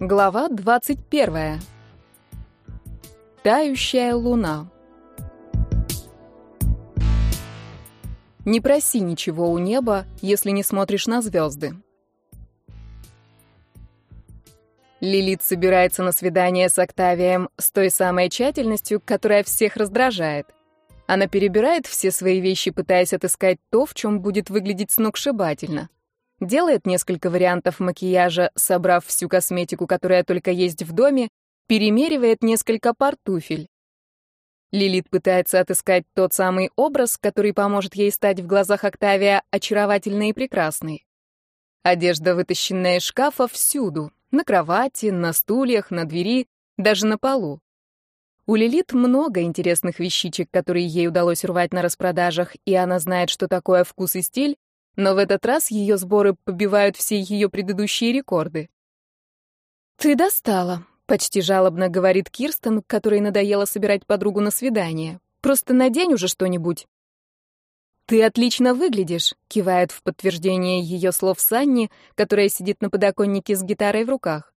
Глава 21. Тающая луна. Не проси ничего у неба, если не смотришь на звезды. Лилит собирается на свидание с Октавием с той самой тщательностью, которая всех раздражает. Она перебирает все свои вещи, пытаясь отыскать то, в чем будет выглядеть сногсшибательно делает несколько вариантов макияжа, собрав всю косметику, которая только есть в доме, перемеривает несколько пар туфель. Лилит пытается отыскать тот самый образ, который поможет ей стать в глазах Октавия очаровательной и прекрасной. Одежда, вытащенная из шкафа, всюду. На кровати, на стульях, на двери, даже на полу. У Лилит много интересных вещичек, которые ей удалось урвать на распродажах, и она знает, что такое вкус и стиль, но в этот раз ее сборы побивают все ее предыдущие рекорды. «Ты достала», — почти жалобно говорит Кирстен, которой надоело собирать подругу на свидание. «Просто надень уже что-нибудь». «Ты отлично выглядишь», — кивает в подтверждение ее слов Санни, которая сидит на подоконнике с гитарой в руках.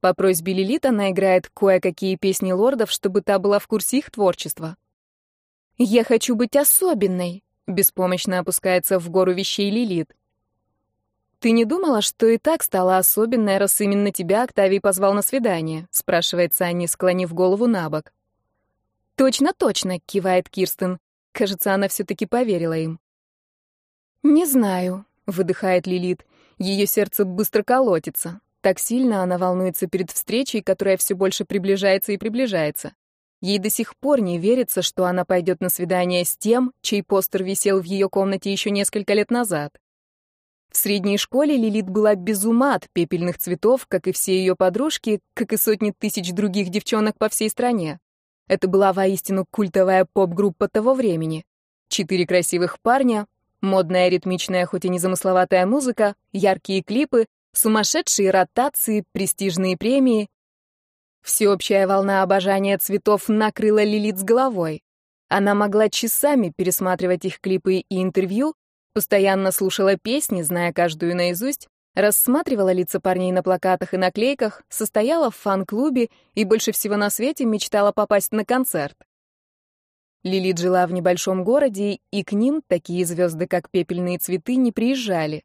По просьбе Лилит она играет кое-какие песни лордов, чтобы та была в курсе их творчества. «Я хочу быть особенной», Беспомощно опускается в гору вещей Лилит. «Ты не думала, что и так стала особенной, раз именно тебя Октавий позвал на свидание?» — спрашивает Санни, склонив голову на бок. «Точно, точно!» — кивает Кирстен. Кажется, она все-таки поверила им. «Не знаю», — выдыхает Лилит. Ее сердце быстро колотится. Так сильно она волнуется перед встречей, которая все больше приближается и приближается. Ей до сих пор не верится, что она пойдет на свидание с тем, чей постер висел в ее комнате еще несколько лет назад. В средней школе Лилит была без ума от пепельных цветов, как и все ее подружки, как и сотни тысяч других девчонок по всей стране. Это была воистину культовая поп-группа того времени. Четыре красивых парня, модная ритмичная, хоть и незамысловатая музыка, яркие клипы, сумасшедшие ротации, престижные премии Всеобщая волна обожания цветов накрыла Лилит с головой. Она могла часами пересматривать их клипы и интервью, постоянно слушала песни, зная каждую наизусть, рассматривала лица парней на плакатах и наклейках, состояла в фан-клубе и больше всего на свете мечтала попасть на концерт. Лилит жила в небольшом городе, и к ним такие звезды, как пепельные цветы, не приезжали.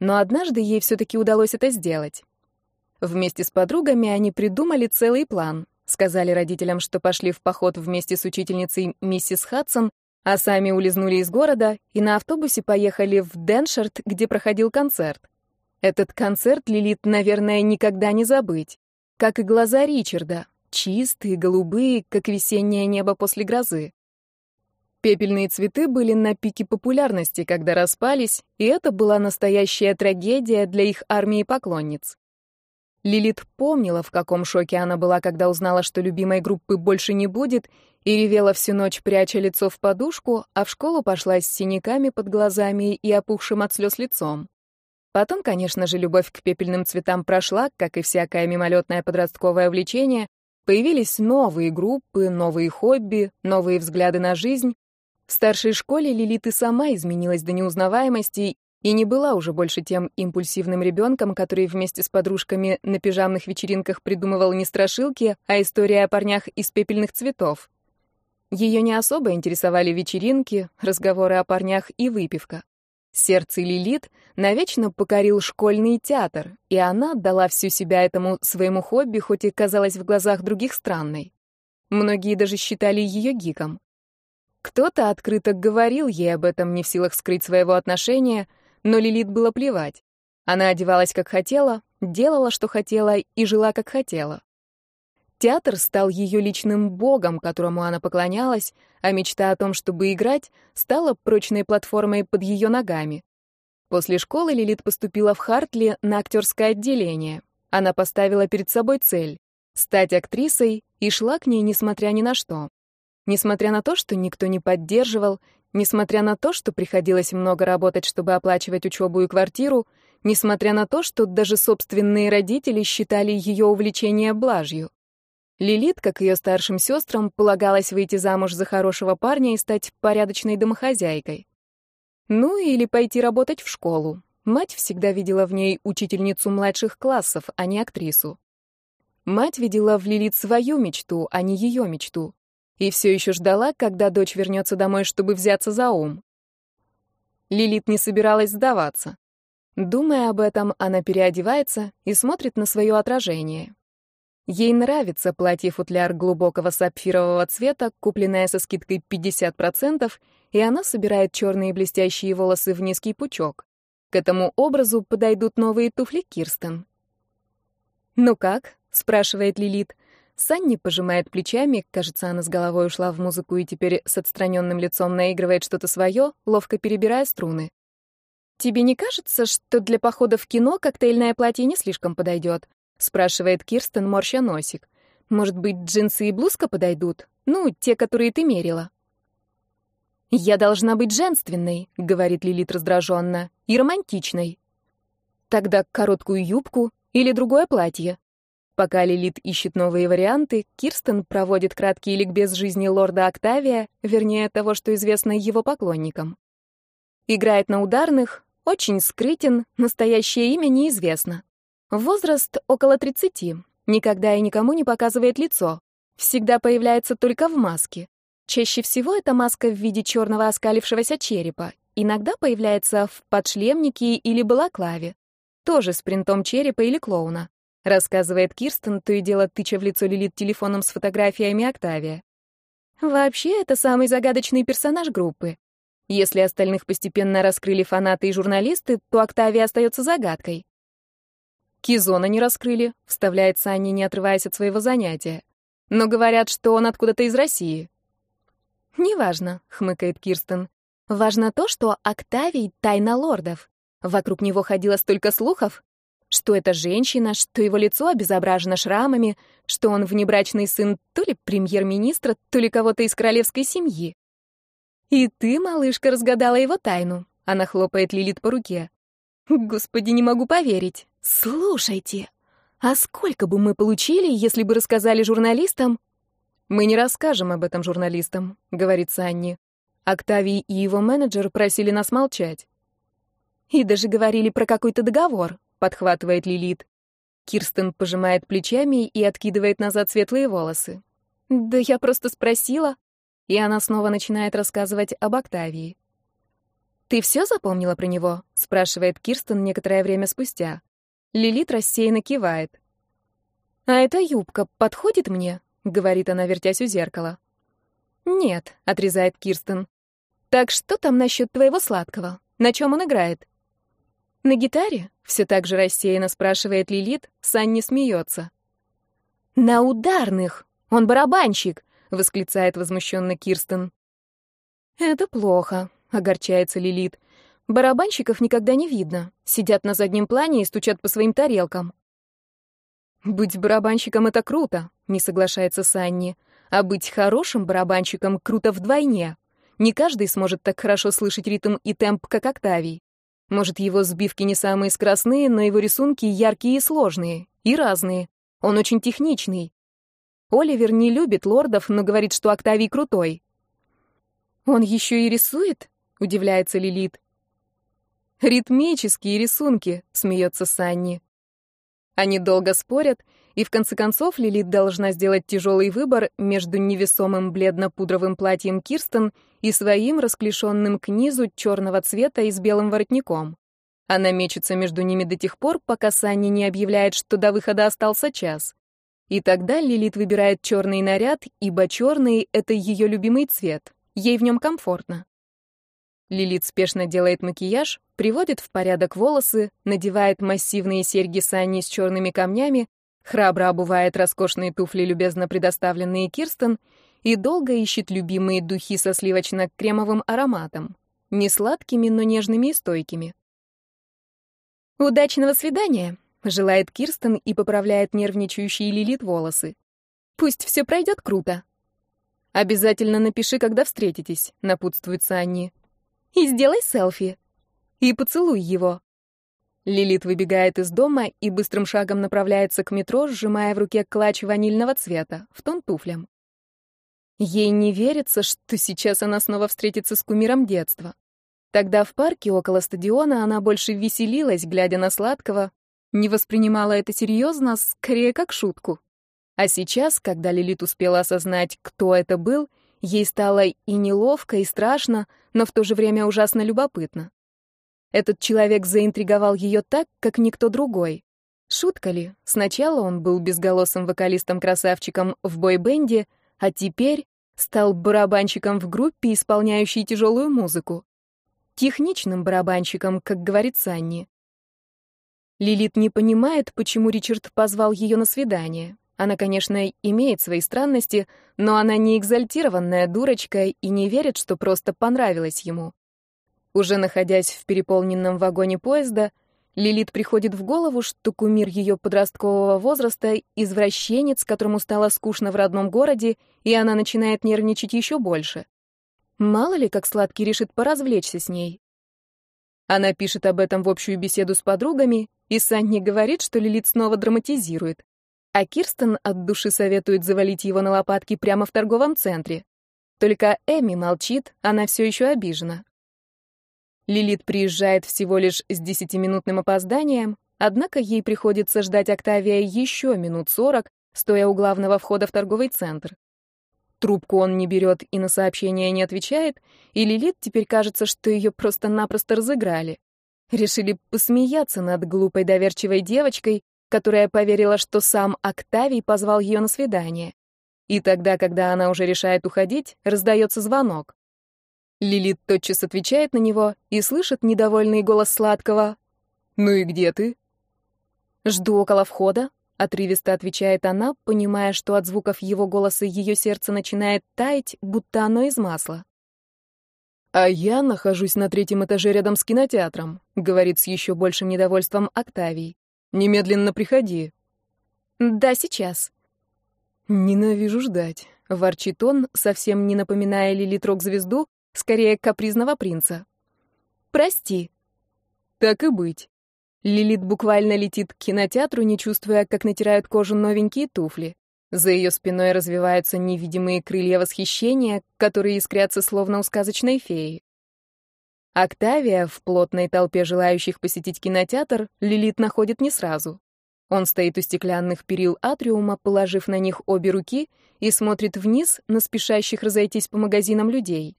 Но однажды ей все-таки удалось это сделать. Вместе с подругами они придумали целый план. Сказали родителям, что пошли в поход вместе с учительницей миссис Хадсон, а сами улизнули из города и на автобусе поехали в Деншерт, где проходил концерт. Этот концерт Лилит, наверное, никогда не забыть. Как и глаза Ричарда, чистые, голубые, как весеннее небо после грозы. Пепельные цветы были на пике популярности, когда распались, и это была настоящая трагедия для их армии поклонниц. Лилит помнила, в каком шоке она была, когда узнала, что любимой группы больше не будет, и ревела всю ночь, пряча лицо в подушку, а в школу пошла с синяками под глазами и опухшим от слез лицом. Потом, конечно же, любовь к пепельным цветам прошла, как и всякое мимолетное подростковое влечение, появились новые группы, новые хобби, новые взгляды на жизнь. В старшей школе Лилит и сама изменилась до неузнаваемости и не была уже больше тем импульсивным ребенком, который вместе с подружками на пижамных вечеринках придумывал не страшилки, а истории о парнях из пепельных цветов. Ее не особо интересовали вечеринки, разговоры о парнях и выпивка. Сердце Лилит навечно покорил школьный театр, и она отдала всю себя этому своему хобби, хоть и казалась в глазах других странной. Многие даже считали ее гиком. Кто-то открыто говорил ей об этом, не в силах скрыть своего отношения, но Лилит было плевать. Она одевалась как хотела, делала, что хотела, и жила, как хотела. Театр стал ее личным богом, которому она поклонялась, а мечта о том, чтобы играть, стала прочной платформой под ее ногами. После школы Лилит поступила в Хартли на актерское отделение. Она поставила перед собой цель — стать актрисой и шла к ней, несмотря ни на что. Несмотря на то, что никто не поддерживал, Несмотря на то, что приходилось много работать, чтобы оплачивать учебу и квартиру, несмотря на то, что даже собственные родители считали ее увлечение блажью. Лилит, как ее старшим сестрам, полагалось выйти замуж за хорошего парня и стать порядочной домохозяйкой. Ну или пойти работать в школу. Мать всегда видела в ней учительницу младших классов, а не актрису. Мать видела в Лилит свою мечту, а не ее мечту. И все еще ждала, когда дочь вернется домой, чтобы взяться за ум. Лилит не собиралась сдаваться. Думая об этом, она переодевается и смотрит на свое отражение. Ей нравится платье-футляр глубокого сапфирового цвета, купленное со скидкой 50%, и она собирает черные блестящие волосы в низкий пучок. К этому образу подойдут новые туфли Кирстен. «Ну как?» — спрашивает Лилит. Санни пожимает плечами, кажется, она с головой ушла в музыку и теперь с отстраненным лицом наигрывает что-то свое, ловко перебирая струны. «Тебе не кажется, что для похода в кино коктейльное платье не слишком подойдет?» — спрашивает Кирстен, морща носик. «Может быть, джинсы и блузка подойдут? Ну, те, которые ты мерила». «Я должна быть женственной», — говорит Лилит раздраженно, — «и романтичной». «Тогда короткую юбку или другое платье». Пока Лилит ищет новые варианты, Кирстен проводит краткий ликбез жизни лорда Октавия, вернее, того, что известно его поклонникам. Играет на ударных, очень скрытен, настоящее имя неизвестно. Возраст около 30. Никогда и никому не показывает лицо. Всегда появляется только в маске. Чаще всего это маска в виде черного оскалившегося черепа. Иногда появляется в подшлемнике или балаклаве. Тоже с принтом черепа или клоуна. Рассказывает Кирстен, то и дело тыча в лицо Лилит телефоном с фотографиями Октавия. Вообще, это самый загадочный персонаж группы. Если остальных постепенно раскрыли фанаты и журналисты, то Октавия остается загадкой. Кизона не раскрыли, вставляет Санни, не отрываясь от своего занятия. Но говорят, что он откуда-то из России. Неважно, хмыкает Кирстен. Важно то, что Октавий — тайна лордов. Вокруг него ходило столько слухов, что это женщина, что его лицо обезображено шрамами, что он внебрачный сын то ли премьер-министра, то ли кого-то из королевской семьи. И ты, малышка, разгадала его тайну. Она хлопает Лилит по руке. Господи, не могу поверить. Слушайте, а сколько бы мы получили, если бы рассказали журналистам? Мы не расскажем об этом журналистам, говорит Санни. Октавий и его менеджер просили нас молчать. И даже говорили про какой-то договор, подхватывает Лилит. Кирстен пожимает плечами и откидывает назад светлые волосы. Да я просто спросила. И она снова начинает рассказывать об Октавии. «Ты все запомнила про него?» — спрашивает Кирстен некоторое время спустя. Лилит рассеянно кивает. «А эта юбка подходит мне?» — говорит она, вертясь у зеркала. «Нет», — отрезает Кирстен. «Так что там насчет твоего сладкого? На чем он играет?» «На гитаре?» — все так же рассеянно спрашивает Лилит, Санни смеется. «На ударных! Он барабанщик!» — восклицает возмущенно Кирстен. «Это плохо», — огорчается Лилит. Барабанщиков никогда не видно. Сидят на заднем плане и стучат по своим тарелкам. «Быть барабанщиком — это круто», — не соглашается Санни. «А быть хорошим барабанщиком круто вдвойне. Не каждый сможет так хорошо слышать ритм и темп, как Октавий. Может, его сбивки не самые скоростные, но его рисунки яркие и сложные, и разные. Он очень техничный. Оливер не любит лордов, но говорит, что Октавий крутой. «Он еще и рисует?» — удивляется Лилит. «Ритмические рисунки», — смеется Санни. Они долго спорят, и в конце концов Лилит должна сделать тяжелый выбор между невесомым бледно-пудровым платьем Кирстен и своим расклешенным к низу черного цвета и с белым воротником. Она мечется между ними до тех пор, пока Санни не объявляет, что до выхода остался час. И тогда Лилит выбирает черный наряд, ибо черный — это ее любимый цвет. Ей в нем комфортно. Лилит спешно делает макияж, приводит в порядок волосы, надевает массивные серьги Санни с черными камнями, храбро обувает роскошные туфли, любезно предоставленные Кирстен, и долго ищет любимые духи со сливочно-кремовым ароматом. Не сладкими, но нежными и стойкими. «Удачного свидания!» — желает Кирстен и поправляет нервничающие Лилит волосы. «Пусть все пройдет круто!» «Обязательно напиши, когда встретитесь», — напутствует Санни и сделай селфи. И поцелуй его. Лилит выбегает из дома и быстрым шагом направляется к метро, сжимая в руке клатч ванильного цвета, в тон туфлям. Ей не верится, что сейчас она снова встретится с кумиром детства. Тогда в парке около стадиона она больше веселилась, глядя на сладкого, не воспринимала это серьезно, скорее как шутку. А сейчас, когда Лилит успела осознать, кто это был, ей стало и неловко, и страшно, но в то же время ужасно любопытно. Этот человек заинтриговал ее так, как никто другой. Шутка ли? Сначала он был безголосым вокалистом-красавчиком в бой-бенде, а теперь стал барабанщиком в группе, исполняющей тяжелую музыку. Техничным барабанщиком, как говорит Санни. Лилит не понимает, почему Ричард позвал ее на свидание. Она, конечно, имеет свои странности, но она не экзальтированная дурочка и не верит, что просто понравилась ему. Уже находясь в переполненном вагоне поезда, Лилит приходит в голову, что кумир ее подросткового возраста — извращенец, которому стало скучно в родном городе, и она начинает нервничать еще больше. Мало ли, как Сладкий решит поразвлечься с ней. Она пишет об этом в общую беседу с подругами, и Санни говорит, что Лилит снова драматизирует. А Кирстен от души советует завалить его на лопатки прямо в торговом центре. Только Эми молчит, она все еще обижена. Лилит приезжает всего лишь с десятиминутным опозданием, однако ей приходится ждать Октавия еще минут сорок, стоя у главного входа в торговый центр. Трубку он не берет и на сообщения не отвечает, и Лилит теперь кажется, что ее просто-напросто разыграли. Решили посмеяться над глупой доверчивой девочкой, которая поверила, что сам Октавий позвал ее на свидание. И тогда, когда она уже решает уходить, раздается звонок. Лилит тотчас отвечает на него и слышит недовольный голос сладкого. «Ну и где ты?» «Жду около входа», — отрывисто отвечает она, понимая, что от звуков его голоса ее сердце начинает таять, будто оно из масла. «А я нахожусь на третьем этаже рядом с кинотеатром», — говорит с еще большим недовольством Октавий. «Немедленно приходи». «Да, сейчас». «Ненавижу ждать», — ворчит он, совсем не напоминая Лилит рок-звезду, скорее капризного принца. «Прости». «Так и быть». Лилит буквально летит к кинотеатру, не чувствуя, как натирают кожу новенькие туфли. За ее спиной развиваются невидимые крылья восхищения, которые искрятся словно у сказочной феи. Октавия в плотной толпе желающих посетить кинотеатр Лилит находит не сразу. Он стоит у стеклянных перил атриума, положив на них обе руки, и смотрит вниз на спешащих разойтись по магазинам людей.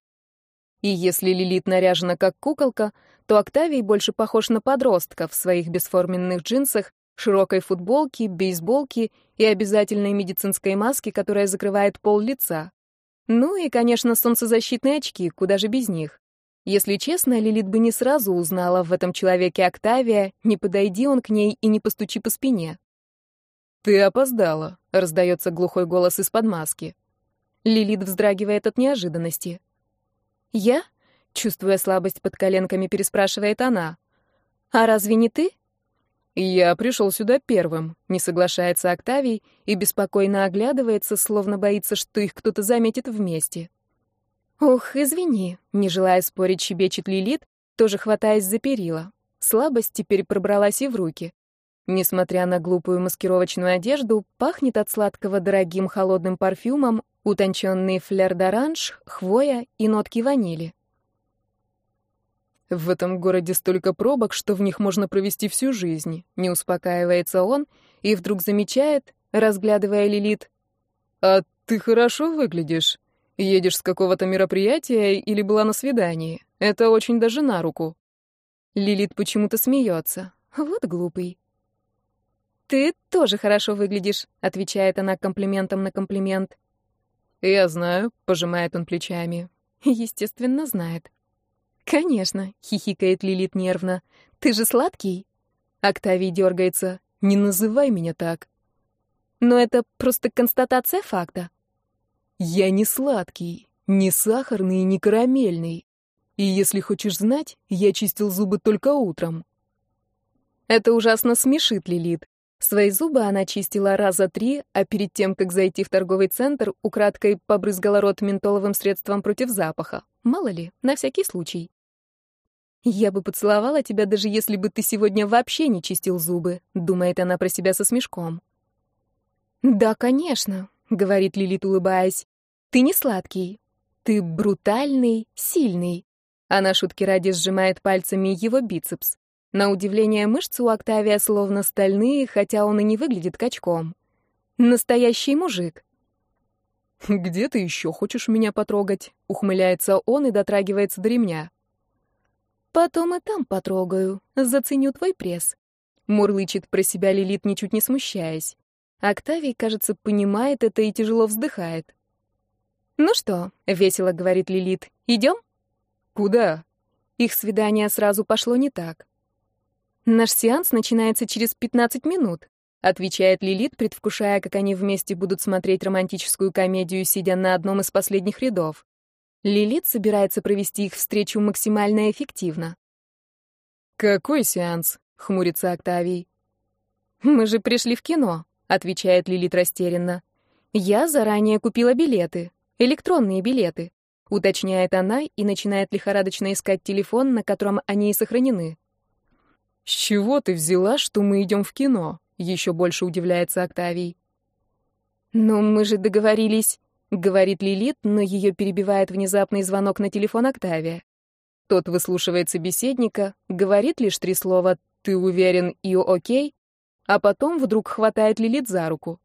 И если Лилит наряжена как куколка, то Октавий больше похож на подростка в своих бесформенных джинсах широкой футболке, бейсболке и обязательной медицинской маске, которая закрывает пол лица. Ну и, конечно, солнцезащитные очки, куда же без них. Если честно, Лилит бы не сразу узнала в этом человеке Октавия, не подойди он к ней и не постучи по спине. «Ты опоздала», — раздается глухой голос из-под маски. Лилит вздрагивает от неожиданности. «Я?» — чувствуя слабость под коленками, переспрашивает она. «А разве не ты?» «Я пришел сюда первым», — не соглашается Октавий и беспокойно оглядывается, словно боится, что их кто-то заметит вместе. «Ох, извини», — не желая спорить, щебечет Лилит, тоже хватаясь за перила. Слабость теперь пробралась и в руки. Несмотря на глупую маскировочную одежду, пахнет от сладкого дорогим холодным парфюмом, утонченный флер-д'оранж, хвоя и нотки ванили. В этом городе столько пробок, что в них можно провести всю жизнь. Не успокаивается он и вдруг замечает, разглядывая Лилит. «А ты хорошо выглядишь. Едешь с какого-то мероприятия или была на свидании. Это очень даже на руку». Лилит почему-то смеется. Вот глупый. «Ты тоже хорошо выглядишь», — отвечает она комплиментом на комплимент. «Я знаю», — пожимает он плечами. Естественно, знает. «Конечно», — хихикает Лилит нервно. «Ты же сладкий?» Октавий дергается. «Не называй меня так». «Но это просто констатация факта». «Я не сладкий, не сахарный и не карамельный. И если хочешь знать, я чистил зубы только утром». Это ужасно смешит Лилит. Свои зубы она чистила раза три, а перед тем, как зайти в торговый центр, украдкой побрызгала рот ментоловым средством против запаха. Мало ли, на всякий случай. «Я бы поцеловала тебя, даже если бы ты сегодня вообще не чистил зубы», — думает она про себя со смешком. «Да, конечно», — говорит Лилит, улыбаясь. «Ты не сладкий. Ты брутальный, сильный». Она шутки ради сжимает пальцами его бицепс. На удивление мышцы у Октавия словно стальные, хотя он и не выглядит качком. Настоящий мужик. «Где ты еще хочешь меня потрогать?» — ухмыляется он и дотрагивается до ремня. «Потом и там потрогаю, заценю твой пресс». Мурлычет про себя Лилит, ничуть не смущаясь. Октавий, кажется, понимает это и тяжело вздыхает. «Ну что?» — весело говорит Лилит. «Идем?» «Куда?» Их свидание сразу пошло не так. «Наш сеанс начинается через 15 минут», — отвечает Лилит, предвкушая, как они вместе будут смотреть романтическую комедию, сидя на одном из последних рядов. Лилит собирается провести их встречу максимально эффективно. «Какой сеанс?» — хмурится Октавий. «Мы же пришли в кино», — отвечает Лилит растерянно. «Я заранее купила билеты, электронные билеты», — уточняет она и начинает лихорадочно искать телефон, на котором они и сохранены. «С чего ты взяла, что мы идем в кино?» — еще больше удивляется Октавий. «Но мы же договорились», — говорит Лилит, но ее перебивает внезапный звонок на телефон Октавия. Тот выслушивает собеседника, говорит лишь три слова «ты уверен» и «окей», а потом вдруг хватает Лилит за руку.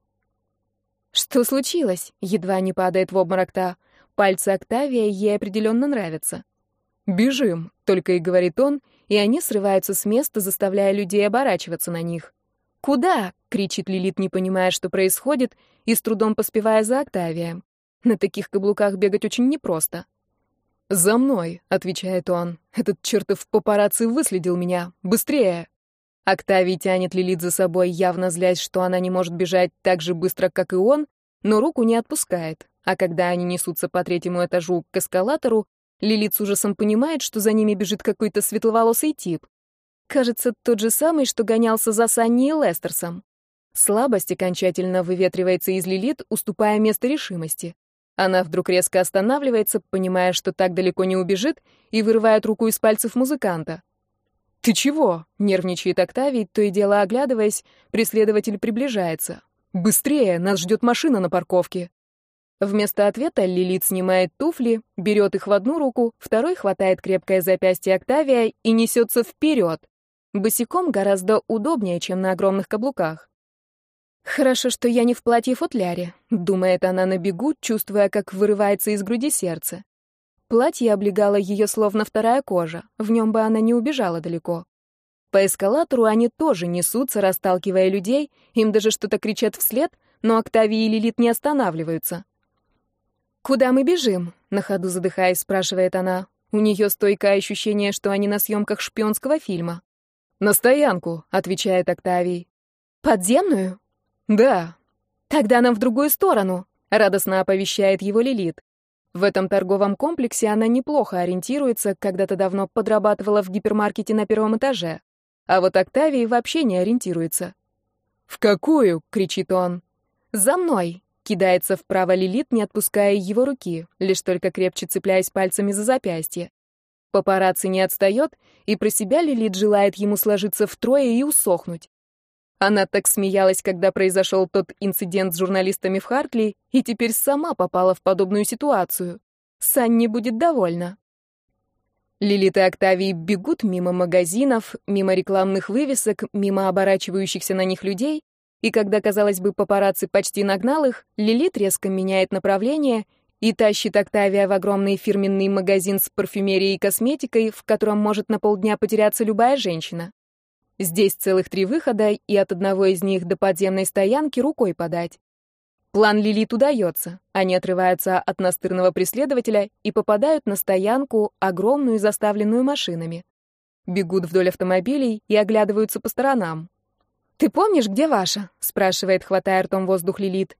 «Что случилось?» — едва не падает в обморок та. Пальцы Октавия ей определенно нравятся. «Бежим», — только и говорит он, и они срываются с места, заставляя людей оборачиваться на них. «Куда?» — кричит Лилит, не понимая, что происходит, и с трудом поспевая за Октавием. На таких каблуках бегать очень непросто. «За мной», — отвечает он. «Этот чертов папарацци выследил меня. Быстрее!» Октавий тянет Лилит за собой, явно злясь, что она не может бежать так же быстро, как и он, но руку не отпускает. А когда они несутся по третьему этажу к эскалатору, Лилит с ужасом понимает, что за ними бежит какой-то светловолосый тип. Кажется, тот же самый, что гонялся за Санни и Лестерсом. Слабость окончательно выветривается из Лилит, уступая место решимости. Она вдруг резко останавливается, понимая, что так далеко не убежит, и вырывает руку из пальцев музыканта. «Ты чего?» — нервничает Октавий, то и дело оглядываясь, преследователь приближается. «Быстрее, нас ждет машина на парковке». Вместо ответа Лилит снимает туфли, берет их в одну руку, второй хватает крепкое запястье Октавия и несется вперед. Босиком гораздо удобнее, чем на огромных каблуках. «Хорошо, что я не в платье-футляре», — думает она на бегу, чувствуя, как вырывается из груди сердце. Платье облегало ее словно вторая кожа, в нем бы она не убежала далеко. По эскалатору они тоже несутся, расталкивая людей, им даже что-то кричат вслед, но Октавия и Лилит не останавливаются. «Куда мы бежим?» — на ходу задыхаясь, спрашивает она. У нее стойкое ощущение, что они на съемках шпионского фильма. «На стоянку», — отвечает Октавий. «Подземную?» «Да». «Тогда нам в другую сторону», — радостно оповещает его Лилит. В этом торговом комплексе она неплохо ориентируется, когда-то давно подрабатывала в гипермаркете на первом этаже. А вот Октавий вообще не ориентируется. «В какую?» — кричит он. «За мной!» — кидается вправо Лилит, не отпуская его руки, лишь только крепче цепляясь пальцами за запястье. Папарацци не отстает, и про себя Лилит желает ему сложиться втрое и усохнуть. Она так смеялась, когда произошел тот инцидент с журналистами в Хартли, и теперь сама попала в подобную ситуацию. Санни будет довольна. Лилит и Октавий бегут мимо магазинов, мимо рекламных вывесок, мимо оборачивающихся на них людей, и когда, казалось бы, папарацци почти нагнал их, Лилит резко меняет направление и тащит Октавия в огромный фирменный магазин с парфюмерией и косметикой, в котором может на полдня потеряться любая женщина. Здесь целых три выхода, и от одного из них до подземной стоянки рукой подать. План Лилит удается. Они отрываются от настырного преследователя и попадают на стоянку, огромную, заставленную машинами. Бегут вдоль автомобилей и оглядываются по сторонам. «Ты помнишь, где ваша?» — спрашивает, хватая ртом воздух Лилит.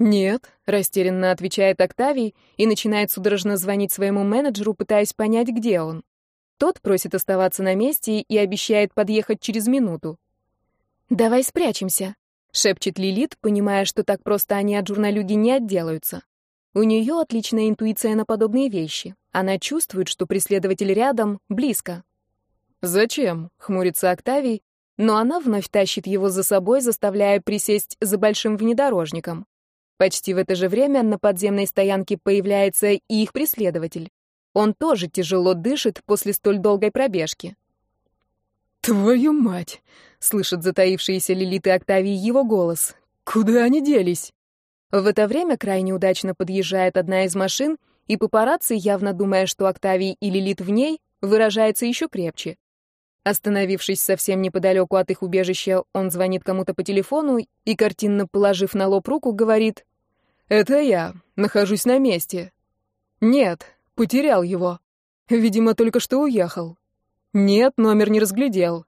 «Нет», — растерянно отвечает Октавий и начинает судорожно звонить своему менеджеру, пытаясь понять, где он. Тот просит оставаться на месте и обещает подъехать через минуту. «Давай спрячемся», — шепчет Лилит, понимая, что так просто они от журналюги не отделаются. У нее отличная интуиция на подобные вещи. Она чувствует, что преследователь рядом, близко. «Зачем?» — хмурится Октавий, но она вновь тащит его за собой, заставляя присесть за большим внедорожником. Почти в это же время на подземной стоянке появляется и их преследователь. Он тоже тяжело дышит после столь долгой пробежки. «Твою мать!» — слышит затаившиеся Лилит и Октавий его голос. Куда они делись? В это время крайне удачно подъезжает одна из машин, и папарацци, явно думая, что Октавий и Лилит в ней, выражается еще крепче. Остановившись совсем неподалеку от их убежища, он звонит кому-то по телефону и, картинно положив на лоб руку, говорит «Это я, нахожусь на месте». «Нет, потерял его. Видимо, только что уехал». «Нет, номер не разглядел».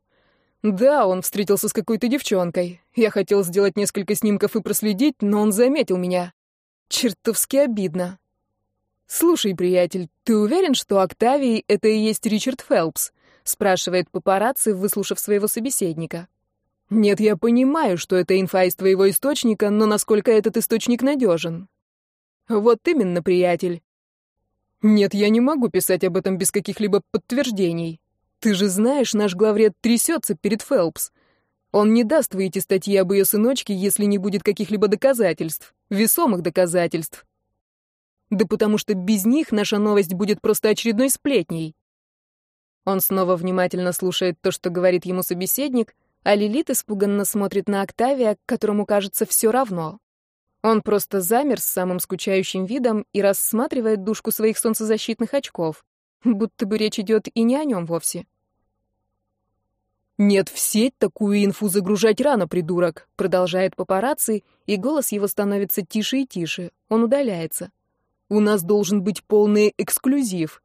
«Да, он встретился с какой-то девчонкой. Я хотел сделать несколько снимков и проследить, но он заметил меня. Чертовски обидно». «Слушай, приятель, ты уверен, что Октавий — это и есть Ричард Фелпс?» — спрашивает папарацци, выслушав своего собеседника. «Нет, я понимаю, что это инфа из твоего источника, но насколько этот источник надежен?» «Вот именно, приятель». «Нет, я не могу писать об этом без каких-либо подтверждений. Ты же знаешь, наш главред трясется перед Фелпс. Он не даст выйти статьи об ее сыночке, если не будет каких-либо доказательств, весомых доказательств. Да потому что без них наша новость будет просто очередной сплетней. Он снова внимательно слушает то, что говорит ему собеседник, а Лилит испуганно смотрит на Октавия, которому кажется все равно. Он просто замер с самым скучающим видом и рассматривает дужку своих солнцезащитных очков, будто бы речь идет и не о нем вовсе. «Нет, в сеть такую инфу загружать рано, придурок», — продолжает папарацци, и голос его становится тише и тише. Он удаляется. «У нас должен быть полный эксклюзив.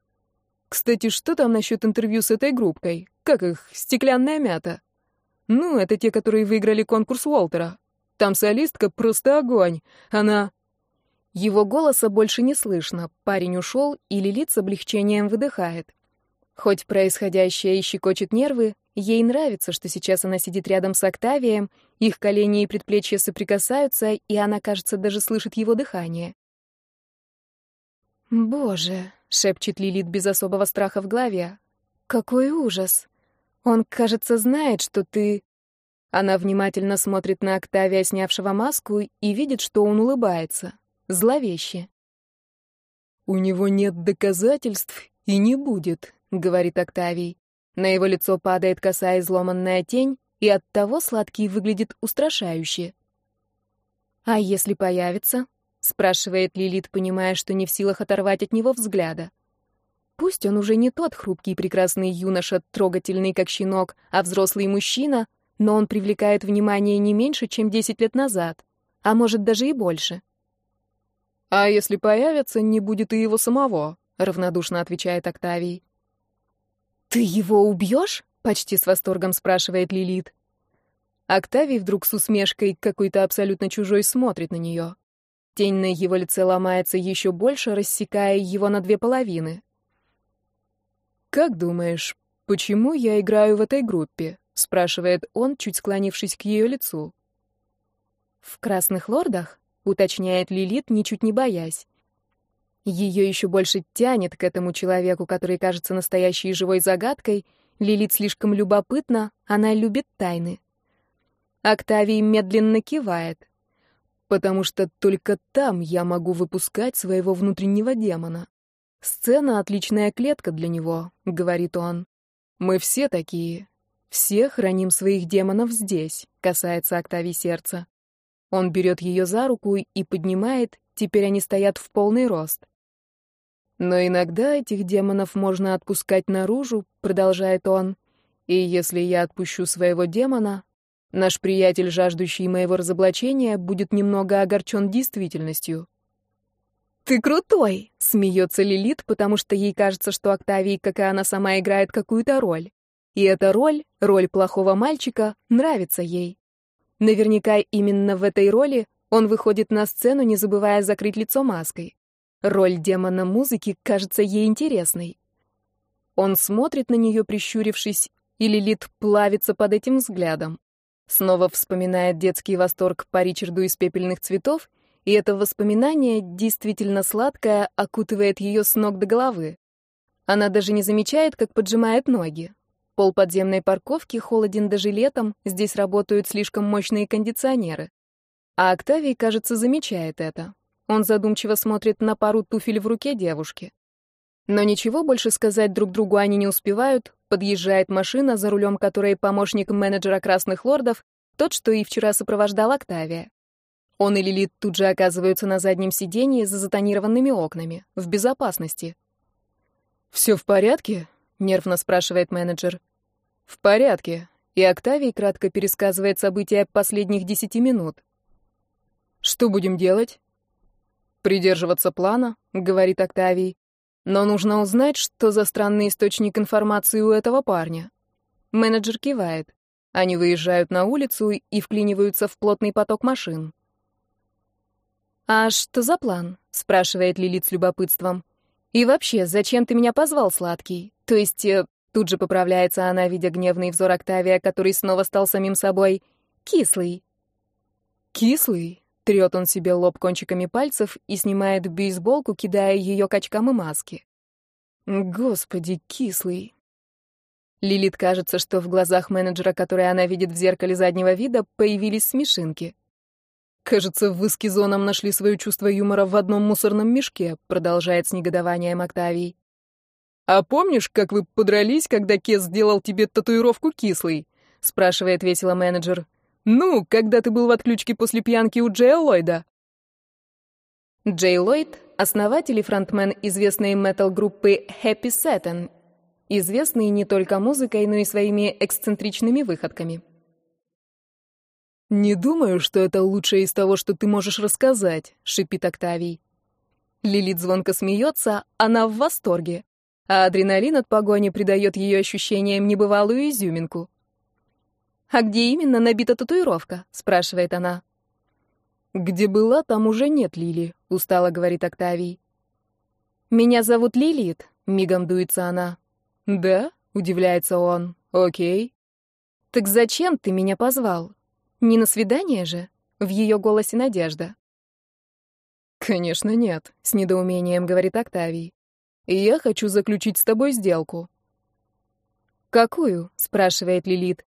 Кстати, что там насчет интервью с этой группкой? Как их? Стеклянная мята. Ну, это те, которые выиграли конкурс Уолтера. Там солистка просто огонь. Она... Его голоса больше не слышно. Парень ушел, и Лилит с облегчением выдыхает. Хоть происходящее и щекочет нервы, ей нравится, что сейчас она сидит рядом с Октавием, их колени и предплечья соприкасаются, и она, кажется, даже слышит его дыхание. «Боже», — шепчет Лилит без особого страха в голове, — «какой ужас! Он, кажется, знает, что ты...» Она внимательно смотрит на Октавия, снявшего маску, и видит, что он улыбается. Зловеще. «У него нет доказательств и не будет», — говорит Октавий. На его лицо падает косая изломанная тень, и оттого сладкий выглядит устрашающе. «А если появится?» — спрашивает Лилит, понимая, что не в силах оторвать от него взгляда. Пусть он уже не тот хрупкий прекрасный юноша, трогательный как щенок, а взрослый мужчина, но он привлекает внимание не меньше, чем десять лет назад, а может даже и больше. «А если появится, не будет и его самого», — равнодушно отвечает Октавий. «Ты его убьешь?» — почти с восторгом спрашивает Лилит. Октавий вдруг с усмешкой какой-то абсолютно чужой смотрит на нее. Тень на его лице ломается еще больше, рассекая его на две половины. «Как думаешь, почему я играю в этой группе?» — спрашивает он, чуть склонившись к ее лицу. «В «Красных лордах?» — уточняет Лилит, ничуть не боясь. Ее еще больше тянет к этому человеку, который кажется настоящей живой загадкой. Лилит слишком любопытна, она любит тайны. Октавий медленно кивает потому что только там я могу выпускать своего внутреннего демона. Сцена — отличная клетка для него, — говорит он. Мы все такие. Все храним своих демонов здесь, касается Октавии сердца. Он берет ее за руку и поднимает, теперь они стоят в полный рост. Но иногда этих демонов можно отпускать наружу, продолжает он. И если я отпущу своего демона, Наш приятель, жаждущий моего разоблачения, будет немного огорчен действительностью. «Ты крутой!» — смеется Лилит, потому что ей кажется, что Октавий, как и она сама, играет какую-то роль. И эта роль, роль плохого мальчика, нравится ей. Наверняка именно в этой роли он выходит на сцену, не забывая закрыть лицо маской. Роль демона музыки кажется ей интересной. Он смотрит на нее, прищурившись, и Лилит плавится под этим взглядом. Снова вспоминает детский восторг по Ричарду из пепельных цветов, и это воспоминание, действительно сладкое, окутывает ее с ног до головы. Она даже не замечает, как поджимает ноги. Пол подземной парковки холоден даже летом, здесь работают слишком мощные кондиционеры. А Октавий, кажется, замечает это. Он задумчиво смотрит на пару туфель в руке девушки. Но ничего больше сказать друг другу они не успевают, Подъезжает машина, за рулем которой помощник менеджера Красных Лордов, тот, что и вчера сопровождал Октавия. Он и Лилит тут же оказываются на заднем сиденье за затонированными окнами, в безопасности. «Все в порядке?» — нервно спрашивает менеджер. «В порядке», и Октавий кратко пересказывает события последних десяти минут. «Что будем делать?» «Придерживаться плана», — говорит Октавий. «Но нужно узнать, что за странный источник информации у этого парня». Менеджер кивает. Они выезжают на улицу и вклиниваются в плотный поток машин. «А что за план?» — спрашивает Лилит с любопытством. «И вообще, зачем ты меня позвал, сладкий? То есть...» э, Тут же поправляется она, видя гневный взор Октавия, который снова стал самим собой. «Кислый». «Кислый?» — трет он себе лоб кончиками пальцев и снимает бейсболку, кидая ее качкам и маски. «Господи, кислый». Лилит кажется, что в глазах менеджера, который она видит в зеркале заднего вида, появились смешинки. «Кажется, вы с Кизоном нашли свое чувство юмора в одном мусорном мешке», продолжает с негодованием Октавий. «А помнишь, как вы подрались, когда Кес сделал тебе татуировку кислый?» спрашивает весело менеджер. «Ну, когда ты был в отключке после пьянки у Джея Ллойда?» Джей Ллойд — основатель и фронтмен известной метал-группы Happy Satin, известный не только музыкой, но и своими эксцентричными выходками. «Не думаю, что это лучшее из того, что ты можешь рассказать», — шипит Октавий. Лилит звонко смеется, она в восторге, а адреналин от погони придает ее ощущениям небывалую изюминку. «А где именно набита татуировка?» — спрашивает она. «Где была, там уже нет Лили», — устало говорит Октавий. «Меня зовут Лилит», — мигом дуется она. «Да?» — удивляется он. «Окей». «Так зачем ты меня позвал?» Не на свидание же? В ее голосе надежда. Конечно, нет, с недоумением говорит Октавий. Я хочу заключить с тобой сделку. Какую? спрашивает Лилит.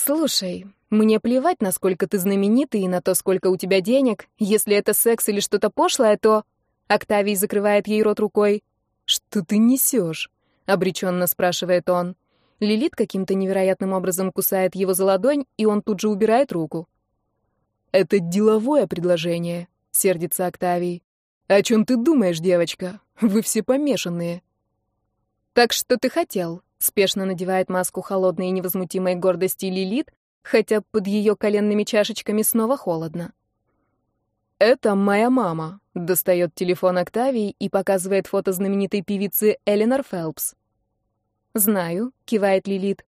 Слушай, мне плевать, насколько ты знаменитый и на то, сколько у тебя денег. Если это секс или что-то пошлое, то... Октавий закрывает ей рот рукой. Что ты несешь? обреченно спрашивает он. Лилит каким-то невероятным образом кусает его за ладонь, и он тут же убирает руку. «Это деловое предложение», — сердится Октавий. «О чем ты думаешь, девочка? Вы все помешанные». «Так что ты хотел?» — спешно надевает маску холодной и невозмутимой гордости Лилит, хотя под ее коленными чашечками снова холодно. «Это моя мама», — достает телефон Октавий и показывает фото знаменитой певицы Эленор Фелпс. «Знаю», — кивает Лилит.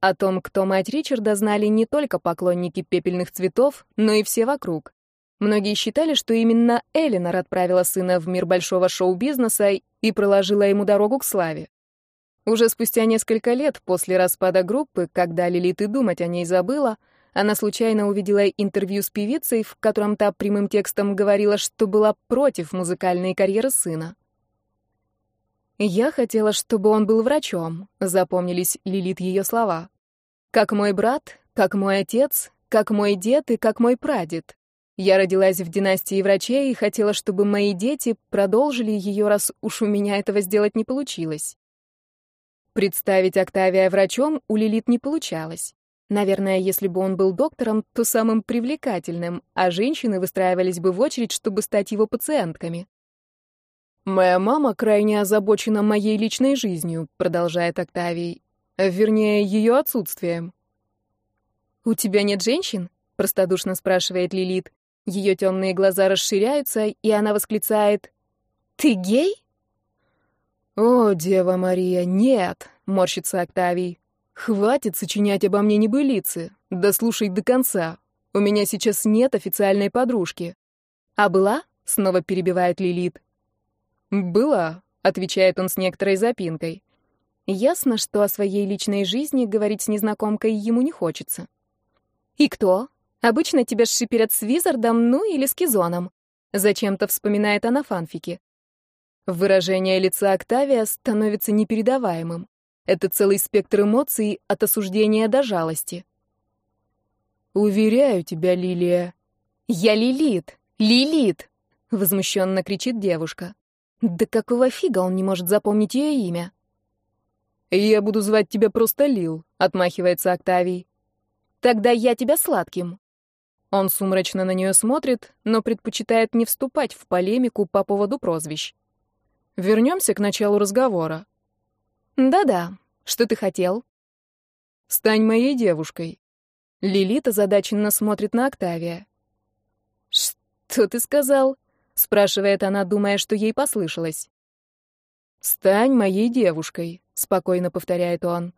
О том, кто мать Ричарда, знали не только поклонники пепельных цветов, но и все вокруг. Многие считали, что именно Элинор отправила сына в мир большого шоу-бизнеса и проложила ему дорогу к славе. Уже спустя несколько лет после распада группы, когда Лилит и думать о ней забыла, она случайно увидела интервью с певицей, в котором та прямым текстом говорила, что была против музыкальной карьеры сына. Я хотела, чтобы он был врачом, запомнились Лилит ее слова. Как мой брат, как мой отец, как мой дед и как мой прадед. Я родилась в династии врачей и хотела, чтобы мои дети продолжили ее, раз уж у меня этого сделать не получилось. Представить Октавия врачом у Лилит не получалось. Наверное, если бы он был доктором, то самым привлекательным, а женщины выстраивались бы в очередь, чтобы стать его пациентками. «Моя мама крайне озабочена моей личной жизнью», — продолжает Октавий. «Вернее, ее отсутствием». «У тебя нет женщин?» — простодушно спрашивает Лилит. Ее темные глаза расширяются, и она восклицает. «Ты гей?» «О, Дева Мария, нет!» — морщится Октавий. «Хватит сочинять обо мне небылицы. Да слушай до конца. У меня сейчас нет официальной подружки». «А была?» — снова перебивает Лилит. «Была», — отвечает он с некоторой запинкой. Ясно, что о своей личной жизни говорить с незнакомкой ему не хочется. «И кто? Обычно тебя шиперят с Визардом, ну или с Кизоном». Зачем-то вспоминает она фанфики. Выражение лица Октавия становится непередаваемым. Это целый спектр эмоций от осуждения до жалости. «Уверяю тебя, Лилия». «Я Лилит! Лилит!» — возмущенно кричит девушка. Да какого фига он не может запомнить ее имя? «Я буду звать тебя просто Лил», — отмахивается Октавий. «Тогда я тебя сладким». Он сумрачно на нее смотрит, но предпочитает не вступать в полемику по поводу прозвищ. Вернемся к началу разговора. Да-да. Что ты хотел? Стань моей девушкой. Лилит озадаченно смотрит на Октавия. Что ты сказал? спрашивает она, думая, что ей послышалось. Стань моей девушкой, спокойно повторяет он.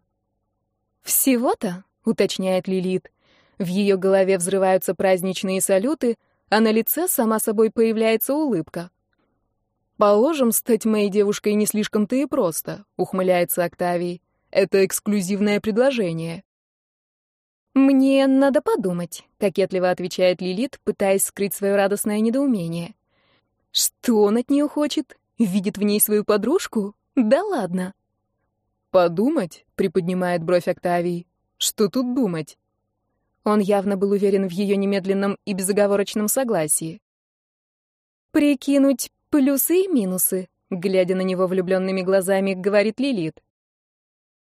Всего-то, уточняет Лилит. В ее голове взрываются праздничные салюты, а на лице сама собой появляется улыбка. «Положим, стать моей девушкой не слишком-то и просто», — ухмыляется Октавий. «Это эксклюзивное предложение». «Мне надо подумать», — кокетливо отвечает Лилит, пытаясь скрыть свое радостное недоумение. «Что он от нее хочет? Видит в ней свою подружку? Да ладно». «Подумать?» — приподнимает бровь Октавий. «Что тут думать?» Он явно был уверен в ее немедленном и безоговорочном согласии. «Прикинуть плюсы и минусы», — глядя на него влюбленными глазами, говорит Лилит.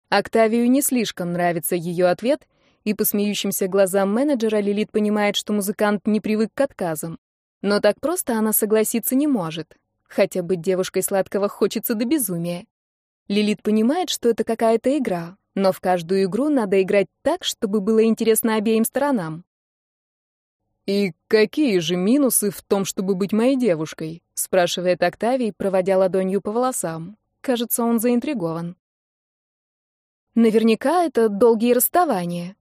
Октавию не слишком нравится ее ответ, и по смеющимся глазам менеджера Лилит понимает, что музыкант не привык к отказам. Но так просто она согласиться не может. Хотя быть девушкой сладкого хочется до безумия. Лилит понимает, что это какая-то игра, но в каждую игру надо играть так, чтобы было интересно обеим сторонам. «И какие же минусы в том, чтобы быть моей девушкой?» — спрашивает Октавий, проводя ладонью по волосам. Кажется, он заинтригован. «Наверняка это долгие расставания.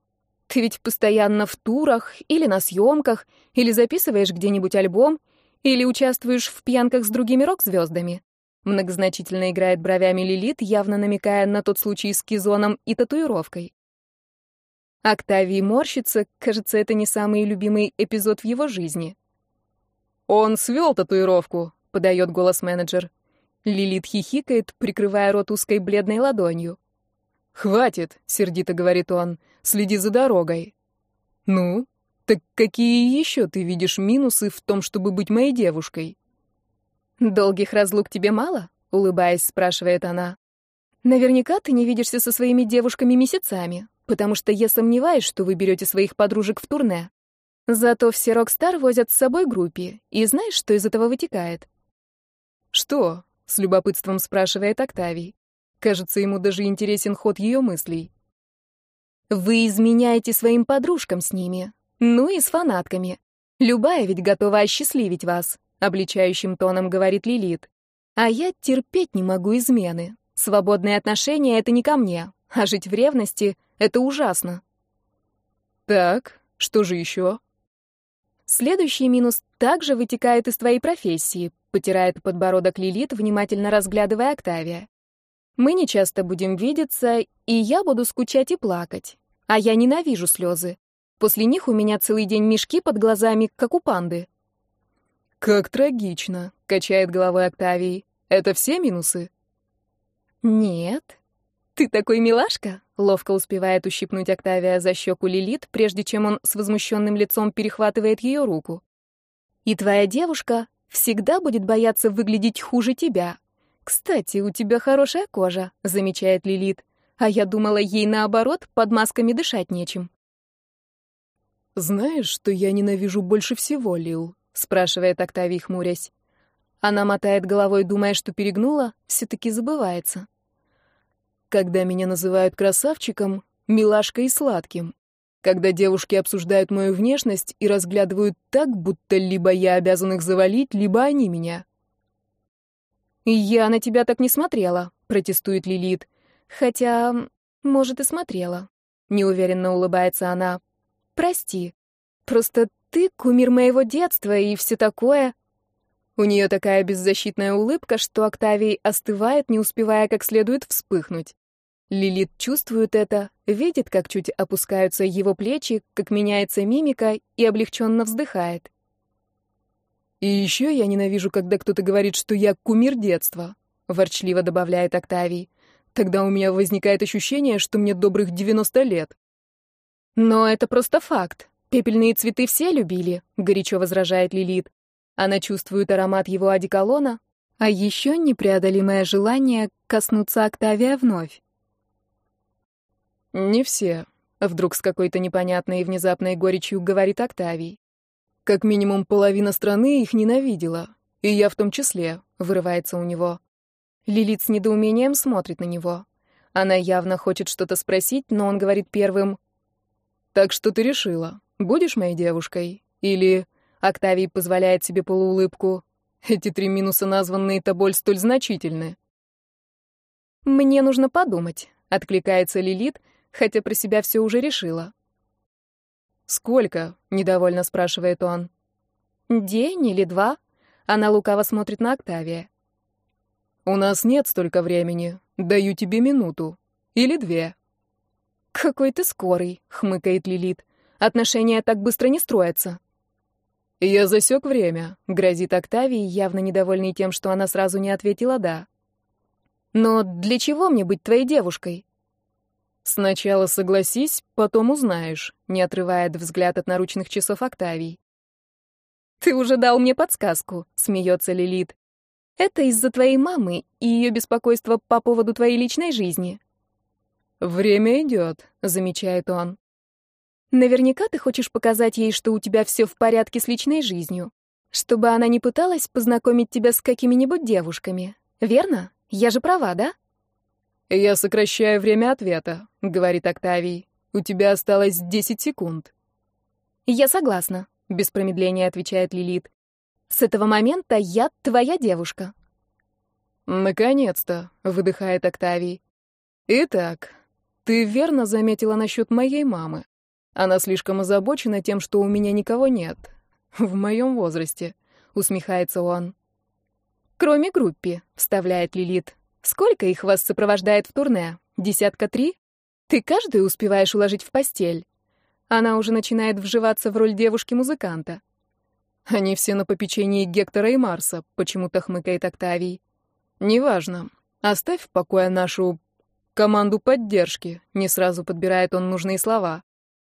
Ты ведь постоянно в турах или на съемках, или записываешь где-нибудь альбом, или участвуешь в пьянках с другими рок-звездами. Многозначительно играет бровями Лилит, явно намекая на тот случай с кизоном и татуировкой. Октавий морщится, кажется, это не самый любимый эпизод в его жизни. «Он свел татуировку», — подает голос менеджер. Лилит хихикает, прикрывая рот узкой бледной ладонью. «Хватит», — сердито говорит он, — «следи за дорогой». «Ну, так какие еще ты видишь минусы в том, чтобы быть моей девушкой?» «Долгих разлук тебе мало?» — улыбаясь, спрашивает она. «Наверняка ты не видишься со своими девушками месяцами, потому что я сомневаюсь, что вы берете своих подружек в турне. Зато все rock star возят с собой группи, и знаешь, что из этого вытекает?» «Что?» — с любопытством спрашивает Октавий. Кажется, ему даже интересен ход ее мыслей. «Вы изменяете своим подружкам с ними, ну и с фанатками. Любая ведь готова осчастливить вас. — обличающим тоном говорит Лилит. «А я терпеть не могу измены. Свободные отношения — это не ко мне, а жить в ревности — это ужасно». «Так, что же еще?» «Следующий минус также вытекает из твоей профессии», — потирает подбородок Лилит, внимательно разглядывая Октавия. «Мы не часто будем видеться, и я буду скучать и плакать. А я ненавижу слезы. После них у меня целый день мешки под глазами, как у панды». «Как трагично», — качает головой Октавий. «Это все минусы?» «Нет. Ты такой милашка», — ловко успевает ущипнуть Октавия за щеку Лилит, прежде чем он с возмущенным лицом перехватывает ее руку. «И твоя девушка всегда будет бояться выглядеть хуже тебя. Кстати, у тебя хорошая кожа», — замечает Лилит. «А я думала, ей наоборот, под масками дышать нечем». «Знаешь, что я ненавижу больше всего, Лил?» спрашивает Октавий, хмурясь. Она мотает головой, думая, что перегнула, все-таки забывается. Когда меня называют красавчиком, милашкой и сладким. Когда девушки обсуждают мою внешность и разглядывают так, будто либо я обязан их завалить, либо они меня. «Я на тебя так не смотрела», — протестует Лилит. «Хотя, может, и смотрела». Неуверенно улыбается она. «Прости. Просто ты кумир моего детства и все такое. У нее такая беззащитная улыбка, что Октавий остывает, не успевая как следует вспыхнуть. Лилит чувствует это, видит, как чуть опускаются его плечи, как меняется мимика и облегченно вздыхает. «И еще я ненавижу, когда кто-то говорит, что я кумир детства», — ворчливо добавляет Октавий. «Тогда у меня возникает ощущение, что мне добрых 90 лет». «Но это просто факт. «Пепельные цветы все любили», — горячо возражает Лилит. Она чувствует аромат его одеколона, а еще непреодолимое желание коснуться Октавия вновь. «Не все», — вдруг с какой-то непонятной и внезапной горечью говорит Октавий. Как минимум половина страны их ненавидела. И я в том числе, вырывается у него. Лилит с недоумением смотрит на него. Она явно хочет что-то спросить, но он говорит первым. «Так что ты решила? Будешь моей девушкой? Или...» Октавий позволяет себе полуулыбку. «Эти три минуса, названные тобой, столь значительны». «Мне нужно подумать», — откликается Лилит, хотя про себя все уже решила. «Сколько?» — недовольно спрашивает он. «День или два?» Она лукаво смотрит на Октавия. «У нас нет столько времени. Даю тебе минуту. Или две». «Какой ты скорый», — хмыкает Лилит. «Отношения так быстро не строятся». «Я засек время», — грозит Октавий, явно недовольный тем, что она сразу не ответила «да». «Но для чего мне быть твоей девушкой?» «Сначала согласись, потом узнаешь», — не отрывает взгляд от наручных часов Октавий. «Ты уже дал мне подсказку», — смеется Лилит. «Это из-за твоей мамы и ее беспокойства по поводу твоей личной жизни». «Время идет», — замечает он. «Наверняка ты хочешь показать ей, что у тебя все в порядке с личной жизнью, чтобы она не пыталась познакомить тебя с какими-нибудь девушками. Верно? Я же права, да?» «Я сокращаю время ответа», — говорит Октавий. «У тебя осталось 10 секунд». «Я согласна», — без промедления отвечает Лилит. «С этого момента я твоя девушка». «Наконец-то», — выдыхает Октавий. «Итак, ты верно заметила насчет моей мамы. Она слишком озабочена тем, что у меня никого нет. В моем возрасте, усмехается он. Кроме группы, вставляет Лилит. Сколько их вас сопровождает в турне? Десятка три? Ты каждую успеваешь уложить в постель? Она уже начинает вживаться в роль девушки-музыканта. Они все на попечении Гектора и Марса, почему-то хмыкает Октавий. Неважно. Оставь в покое нашу команду поддержки. Не сразу подбирает он нужные слова.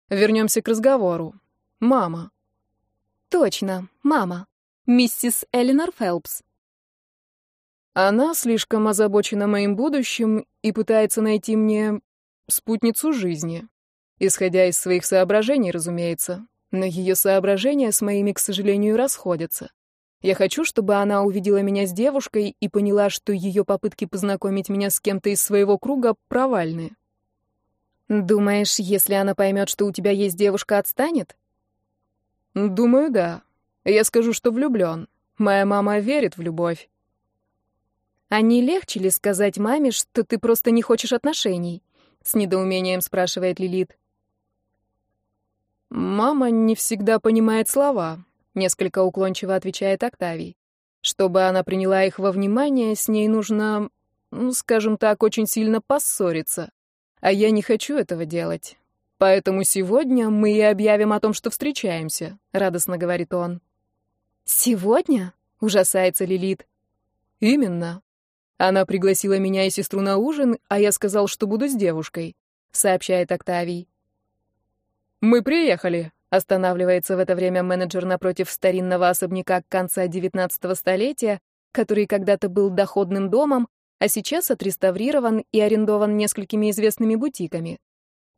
Вернемся к разговору. Мама. Точно, мама. Миссис Элинор Фелпс. Она слишком озабочена моим будущим и пытается найти мне спутницу жизни. Исходя из своих соображений, разумеется. Но ее соображения с моими, к сожалению, расходятся. Я хочу, чтобы она увидела меня с девушкой и поняла, что ее попытки познакомить меня с кем-то из своего круга провальны. Думаешь, если она поймет, что у тебя есть девушка, отстанет? Думаю, да. Я скажу, что влюблен. Моя мама верит в любовь. А не легче ли сказать маме, что ты просто не хочешь отношений? С недоумением спрашивает Лилит. Мама не всегда понимает слова, несколько уклончиво отвечает Октавий. Чтобы она приняла их во внимание, с ней нужно, ну, скажем так, очень сильно поссориться. А я не хочу этого делать. Поэтому сегодня мы и объявим о том, что встречаемся, радостно говорит он. Сегодня? ужасается Лилит. Именно. Она пригласила меня и сестру на ужин, а я сказал, что буду с девушкой, сообщает Октавий. Мы приехали, Останавливается в это время менеджер напротив старинного особняка конца XIX столетия, который когда-то был доходным домом, а сейчас отреставрирован и арендован несколькими известными бутиками.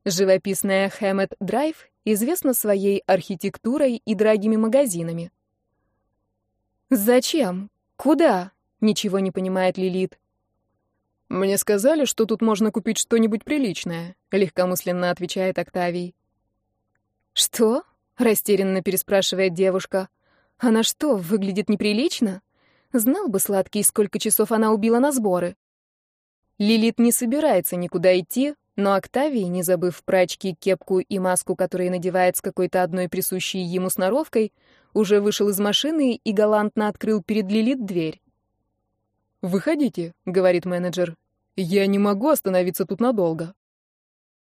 Живописная Хэммет Драйв известна своей архитектурой и дорогими магазинами. «Зачем? Куда?» — ничего не понимает Лилит. «Мне сказали, что тут можно купить что-нибудь приличное», — легкомысленно отвечает Октавий. «Что?» — растерянно переспрашивает девушка. «Она что, выглядит неприлично? Знал бы сладкий, сколько часов она убила на сборы». Лилит не собирается никуда идти, но Октавий, не забыв про очки, кепку и маску, которые надевает с какой-то одной присущей ему сноровкой, уже вышел из машины и галантно открыл перед Лилит дверь. «Выходите», — говорит менеджер. «Я не могу остановиться тут надолго».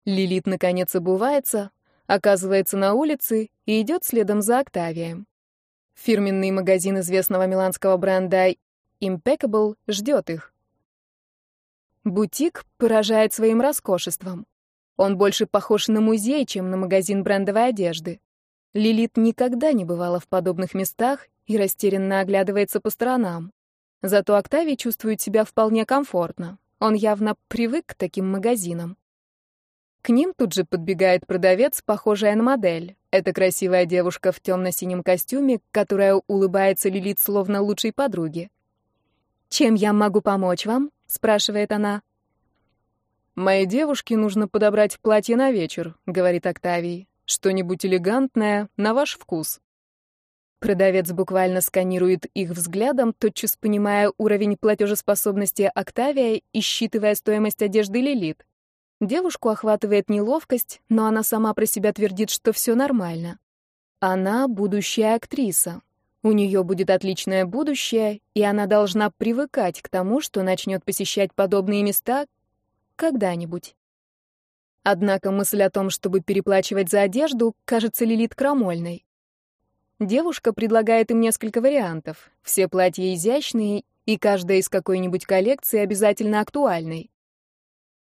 Лилит, наконец, обувается, оказывается на улице и идет следом за Октавием. Фирменный магазин известного миланского бренда Impeccable ждет их. Бутик поражает своим роскошеством. Он больше похож на музей, чем на магазин брендовой одежды. Лилит никогда не бывала в подобных местах и растерянно оглядывается по сторонам. Зато Октавий чувствует себя вполне комфортно. Он явно привык к таким магазинам. К ним тут же подбегает продавец, похожая на модель. Это красивая девушка в темно-синем костюме, которая улыбается Лилит словно лучшей подруге. «Чем я могу помочь вам?» — спрашивает она. «Моей девушке нужно подобрать платье на вечер», — говорит Октавий. «Что-нибудь элегантное, на ваш вкус». Продавец буквально сканирует их взглядом, тотчас понимая уровень платежеспособности Октавия и считывая стоимость одежды Лилит. Девушку охватывает неловкость, но она сама про себя твердит, что все нормально. Она будущая актриса. У нее будет отличное будущее, и она должна привыкать к тому, что начнет посещать подобные места когда-нибудь. Однако мысль о том, чтобы переплачивать за одежду, кажется Лилит крамольной. Девушка предлагает им несколько вариантов. Все платья изящные, и каждая из какой-нибудь коллекции обязательно актуальной.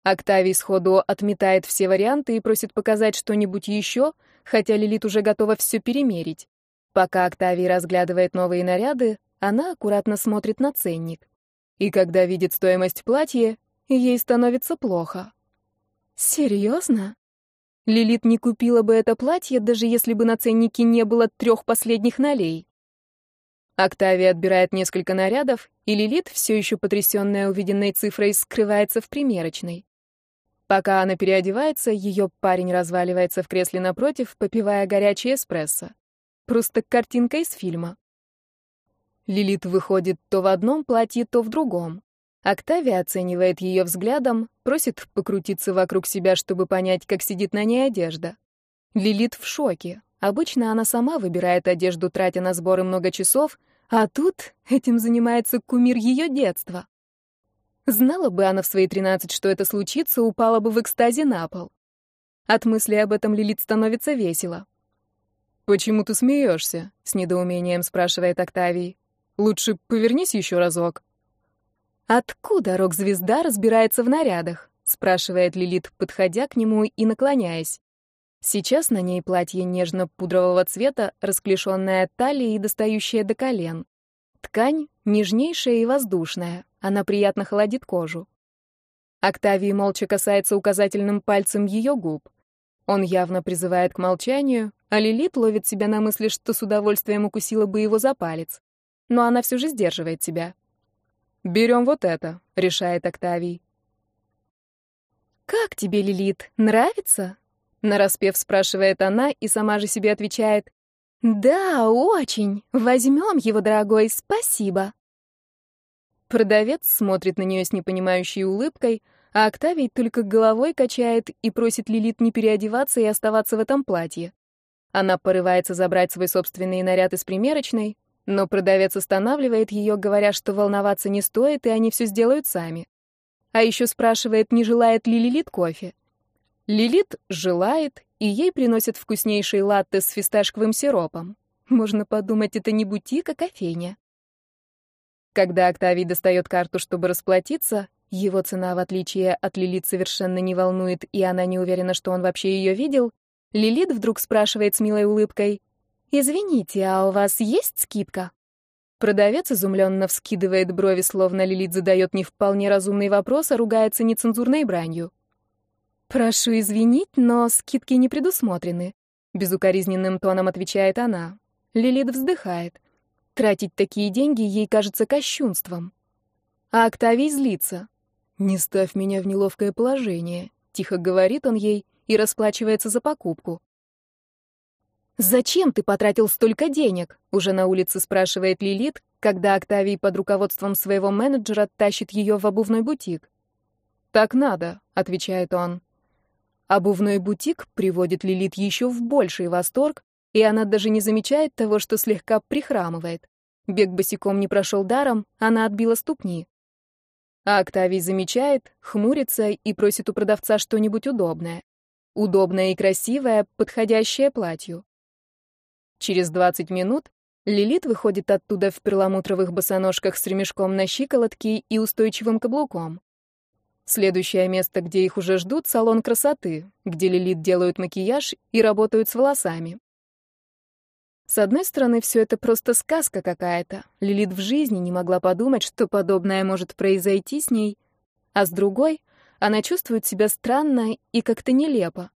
Октавий сходу отметает все варианты и просит показать что-нибудь еще, хотя Лилит уже готова все перемерить. Пока Октавий разглядывает новые наряды, она аккуратно смотрит на ценник. И когда видит стоимость платья, ей становится плохо. Серьезно? Лилит не купила бы это платье, даже если бы на ценнике не было трех последних налей. Октавия отбирает несколько нарядов, и Лилит, все еще потрясенная увиденной цифрой, скрывается в примерочной. Пока она переодевается, ее парень разваливается в кресле напротив, попивая горячий эспрессо. Просто картинка из фильма. Лилит выходит то в одном платье, то в другом. Октавия оценивает ее взглядом, просит покрутиться вокруг себя, чтобы понять, как сидит на ней одежда. Лилит в шоке. Обычно она сама выбирает одежду, тратя на сборы много часов, а тут этим занимается кумир ее детства. Знала бы она в свои тринадцать, что это случится, упала бы в экстазе на пол. От мысли об этом Лилит становится весело. «Почему ты смеешься?» — с недоумением спрашивает Октавий. «Лучше повернись еще разок». «Откуда рок-звезда разбирается в нарядах?» — спрашивает Лилит, подходя к нему и наклоняясь. Сейчас на ней платье нежно-пудрового цвета, расклешенное от талии и достающее до колен. Ткань нежнейшая и воздушная, она приятно холодит кожу. Октавий молча касается указательным пальцем ее губ. Он явно призывает к молчанию, а Лилит ловит себя на мысли, что с удовольствием укусила бы его за палец. Но она все же сдерживает себя. «Берем вот это», — решает Октавий. «Как тебе, Лилит, нравится?» Нараспев спрашивает она и сама же себе отвечает. «Да, очень. Возьмем его, дорогой, спасибо». Продавец смотрит на нее с непонимающей улыбкой, а Октавий только головой качает и просит Лилит не переодеваться и оставаться в этом платье. Она порывается забрать свой собственный наряд из примерочной, но продавец останавливает ее, говоря, что волноваться не стоит, и они все сделают сами. А еще спрашивает, не желает ли Лилит кофе. Лилит желает, и ей приносят вкуснейший латте с фисташковым сиропом. Можно подумать, это не бутик, а кофейня. Когда Октавий достает карту, чтобы расплатиться, его цена, в отличие от Лилит, совершенно не волнует, и она не уверена, что он вообще ее видел, Лилит вдруг спрашивает с милой улыбкой, «Извините, а у вас есть скидка?» Продавец изумленно вскидывает брови, словно Лилит задает не вполне разумный вопрос, а ругается нецензурной бранью. «Прошу извинить, но скидки не предусмотрены», — безукоризненным тоном отвечает она. Лилит вздыхает. Тратить такие деньги ей кажется кощунством. А Октавий злится. «Не ставь меня в неловкое положение», — тихо говорит он ей и расплачивается за покупку. «Зачем ты потратил столько денег?» — уже на улице спрашивает Лилит, когда Октавий под руководством своего менеджера тащит ее в обувной бутик. «Так надо», — отвечает он. Обувной бутик приводит Лилит еще в больший восторг, и она даже не замечает того, что слегка прихрамывает. Бег босиком не прошел даром, она отбила ступни. А Октавий замечает, хмурится и просит у продавца что-нибудь удобное. Удобное и красивое, подходящее платью. Через 20 минут Лилит выходит оттуда в перламутровых босоножках с ремешком на щиколотке и устойчивым каблуком. Следующее место, где их уже ждут, салон красоты, где Лилит делают макияж и работают с волосами. С одной стороны, все это просто сказка какая-то. Лилит в жизни не могла подумать, что подобное может произойти с ней. А с другой, она чувствует себя странно и как-то нелепо.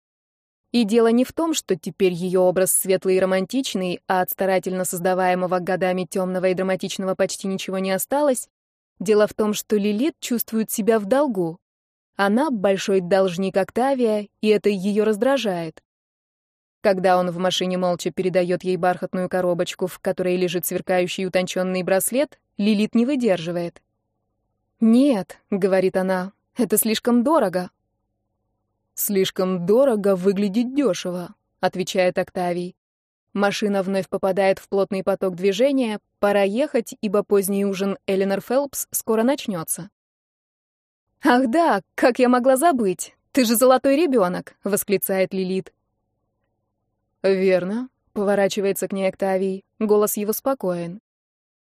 И дело не в том, что теперь ее образ светлый и романтичный, а от старательно создаваемого годами темного и драматичного почти ничего не осталось. Дело в том, что Лилит чувствует себя в долгу. Она большой должник Октавия, и это ее раздражает. Когда он в машине молча передает ей бархатную коробочку, в которой лежит сверкающий утонченный браслет, Лилит не выдерживает. «Нет», — говорит она, — «это слишком дорого». «Слишком дорого выглядит дешево», — отвечает Октавий. Машина вновь попадает в плотный поток движения. Пора ехать, ибо поздний ужин Эленор Фелпс скоро начнется. «Ах да, как я могла забыть? Ты же золотой ребенок!» — восклицает Лилит. «Верно», — поворачивается к ней Октавий. Голос его спокоен.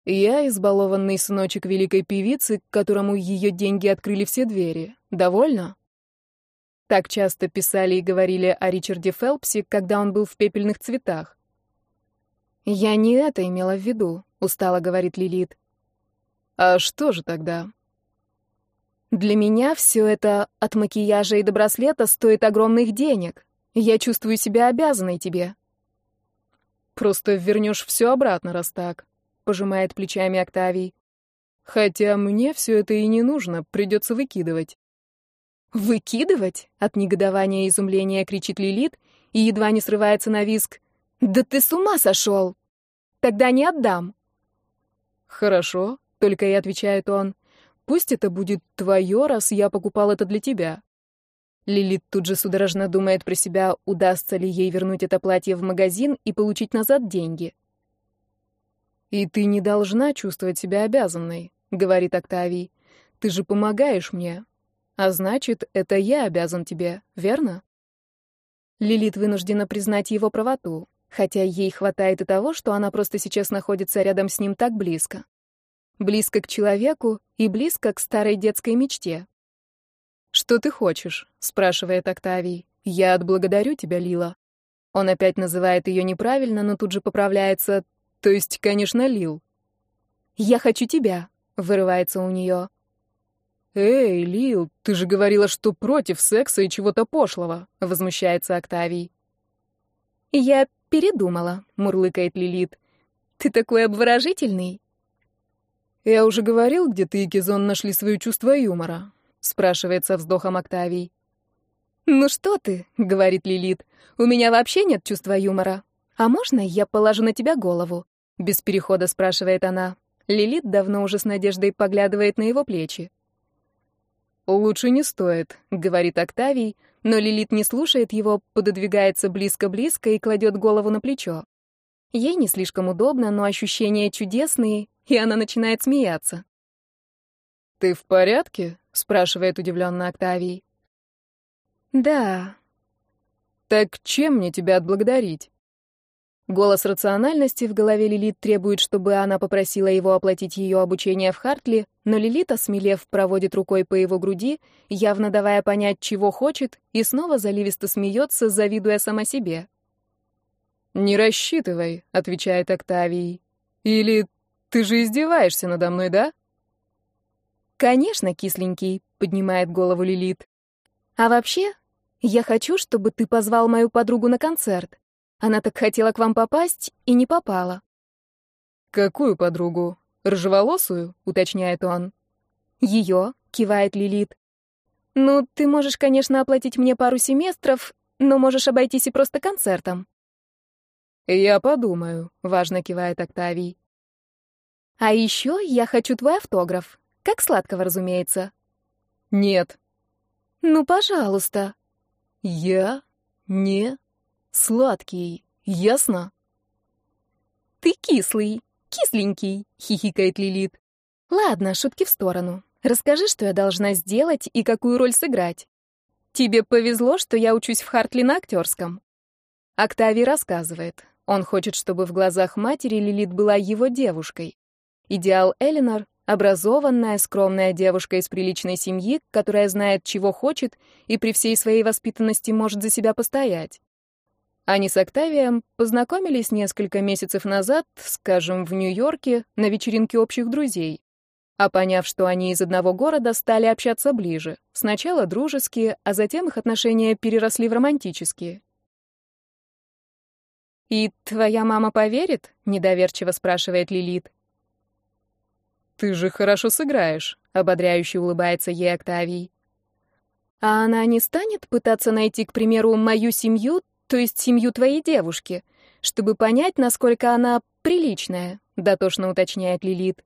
«Я избалованный сыночек великой певицы, которому ее деньги открыли все двери. Довольно?» Так часто писали и говорили о Ричарде Фелпсе, когда он был в пепельных цветах. «Я не это имела в виду», — устало говорит Лилит. «А что же тогда?» «Для меня все это от макияжа и до браслета стоит огромных денег. Я чувствую себя обязанной тебе». «Просто вернешь все обратно, раз так», — пожимает плечами Октавий. «Хотя мне все это и не нужно, придется выкидывать». «Выкидывать?» — от негодования и изумления кричит Лилит и едва не срывается на виск. «Да ты с ума сошел! Тогда не отдам!» «Хорошо», — только и отвечает он. «Пусть это будет твое, раз я покупал это для тебя». Лилит тут же судорожно думает про себя, удастся ли ей вернуть это платье в магазин и получить назад деньги. «И ты не должна чувствовать себя обязанной», — говорит Октавий. «Ты же помогаешь мне, а значит, это я обязан тебе, верно? Лилит вынуждена признать его правоту, хотя ей хватает и того, что она просто сейчас находится рядом с ним так близко. Близко к человеку и близко к старой детской мечте. «Что ты хочешь?» — спрашивает Октавий. «Я отблагодарю тебя, Лила». Он опять называет ее неправильно, но тут же поправляется. То есть, конечно, Лил. «Я хочу тебя», — вырывается у нее. «Эй, Лил, ты же говорила, что против секса и чего-то пошлого», — возмущается Октавий. «Я передумала», — мурлыкает Лилит. «Ты такой обворожительный». «Я уже говорил, где ты и Кизон нашли свое чувство юмора», — спрашивает со вздохом Октавий. «Ну что ты», — говорит Лилит, — «у меня вообще нет чувства юмора. А можно я положу на тебя голову?» Без перехода спрашивает она. Лилит давно уже с надеждой поглядывает на его плечи. «Лучше не стоит», — говорит Октавий, но Лилит не слушает его, пододвигается близко-близко и кладет голову на плечо. Ей не слишком удобно, но ощущения чудесные, и она начинает смеяться. «Ты в порядке?» — спрашивает удивленно Октавий. «Да». «Так чем мне тебя отблагодарить?» Голос рациональности в голове Лилит требует, чтобы она попросила его оплатить ее обучение в Хартли, но Лилит, осмелев, проводит рукой по его груди, явно давая понять, чего хочет, и снова заливисто смеется, завидуя сама себе. «Не рассчитывай», — отвечает Октавий. «Или ты же издеваешься надо мной, да?» «Конечно, кисленький», — поднимает голову Лилит. «А вообще, я хочу, чтобы ты позвал мою подругу на концерт. Она так хотела к вам попасть и не попала. Какую подругу? Ржеволосую? уточняет он. Ее, кивает Лилит. Ну, ты можешь, конечно, оплатить мне пару семестров, но можешь обойтись и просто концертом. Я подумаю, важно кивает Октавий. А еще я хочу твой автограф. Как сладкого, разумеется. Нет. Ну, пожалуйста. Я не Сладкий, ясно? Ты кислый, кисленький, хихикает Лилит. Ладно, шутки в сторону. Расскажи, что я должна сделать и какую роль сыграть. Тебе повезло, что я учусь в Хартли на актерском. Октавий рассказывает. Он хочет, чтобы в глазах матери Лилит была его девушкой. Идеал Эленор — образованная, скромная девушка из приличной семьи, которая знает, чего хочет, и при всей своей воспитанности может за себя постоять. Они с Октавием познакомились несколько месяцев назад, скажем, в Нью-Йорке, на вечеринке общих друзей. А поняв, что они из одного города, стали общаться ближе. Сначала дружеские, а затем их отношения переросли в романтические. «И твоя мама поверит?» — недоверчиво спрашивает Лилит. «Ты же хорошо сыграешь», — ободряюще улыбается ей Октавий. «А она не станет пытаться найти, к примеру, мою семью, то есть семью твоей девушки, чтобы понять, насколько она приличная?» — дотошно уточняет Лилит.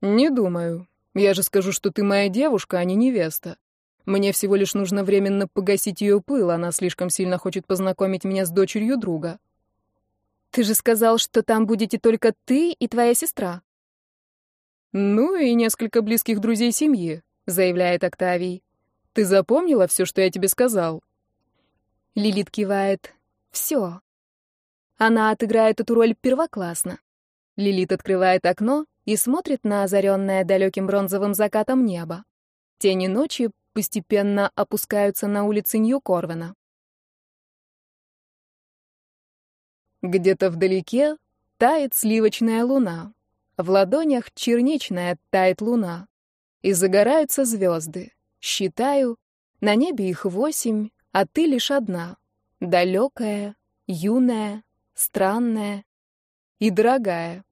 «Не думаю. Я же скажу, что ты моя девушка, а не невеста. Мне всего лишь нужно временно погасить ее пыл, она слишком сильно хочет познакомить меня с дочерью друга». «Ты же сказал, что там будете только ты и твоя сестра». «Ну и несколько близких друзей семьи», — заявляет Октавий. «Ты запомнила все, что я тебе сказал?» Лилит кивает. «Все». Она отыграет эту роль первоклассно. Лилит открывает окно и смотрит на озаренное далеким бронзовым закатом небо. Тени ночи постепенно опускаются на улицы Нью-Корвена. Где-то вдалеке тает сливочная луна. В ладонях черничная тает луна. И загораются звезды. Считаю, на небе их восемь, а ты лишь одна. Далекая, юная, странная и дорогая.